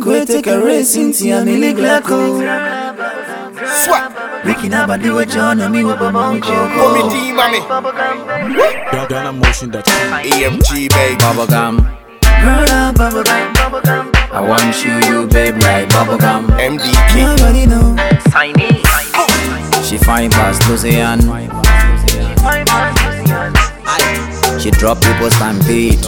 Go take a race into your Millie Glacko. Swap. Ricky Nabadi with John and me with Babonko. Comedy, mommy. Ghana motion that AMG, baby. Bubblegum, Girl, bubblegum, bubblegum. I want you, you babe like bubblegum. MDK. Nobody know. She fine past Lucian. She drop people stampede.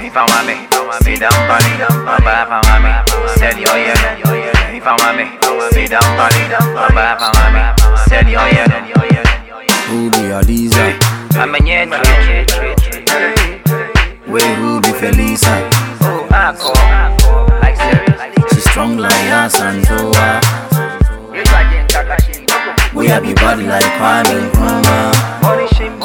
If I want me, sit down, buddy. Baba, if I want me, send your yeah. If I want me, sit down, buddy. Baba, if I want me, send your yeah. Who be Aliza? I'm a yeah, trade, trade, trade, trade. Wait, who be Felisa? Oh, I call, like serious. She strong like Hassan uh, Toa. We happy body like Kwame Nkrumah. Money shame,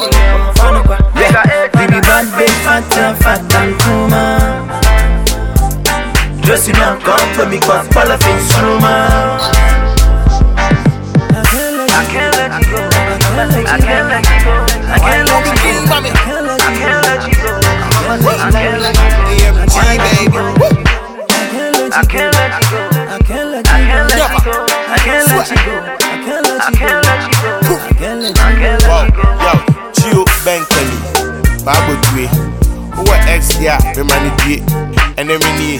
Yeah, eh, baby bad, big fat, uh, and fat and kuma. Dressing up, come to me, cause politics rumor. I can't let you go. I can't let you go. I can't let you go. Mommy. I can't let you go. I can't let you go. AMG, baby. I can't let you go. I can't let I you can't let you go. I can't let you go. I can't let I you can't let you go. I can't let I you can't Wow, let you go. yo, Chio Benkeli, Bible Dwe, Uwa X ya, Bemani Dwe, and then me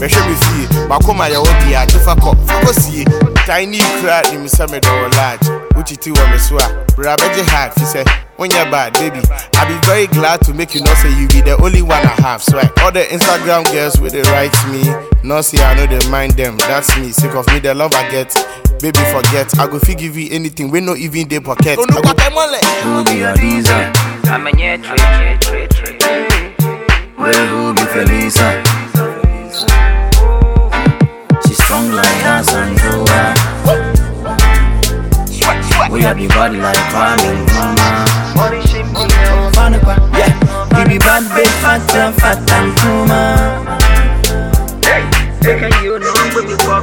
Mehwɛ me fie, makoma yɛ wɔ bia, tefa kɔ, fakɔ sie Tiny cra nim sɛ mede wɔ large. Wokyiti wɔ me so a, bra bɛgye hard fi sɛ Wonyɛ bad, baby. I be very glad to make you know say you be the only one I have So all the Instagram girls with they write me. No say I know they mind them, that's me. Sick of me, the love I get. Baby forget, I go fit give you anything, we no even dey pocket. I go Who be Aliza? I'm a yeah, trade, trade, trade, trade. Who be Felisa? She strong like Hassan Toa. We happy body like shame, Fanukwa, yeah. Baby bad, big fat, and fat and kuma. Hey, can you know baby for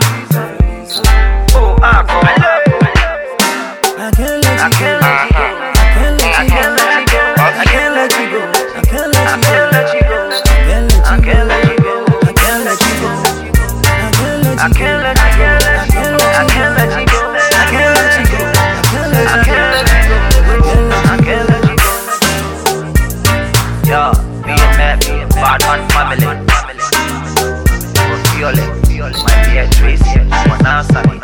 I can't let you go. I can't let you go. I can't let you go. I can't let you go. Yo, be a man, be a bad man family. Violet, my dear Tracy, Wanasani.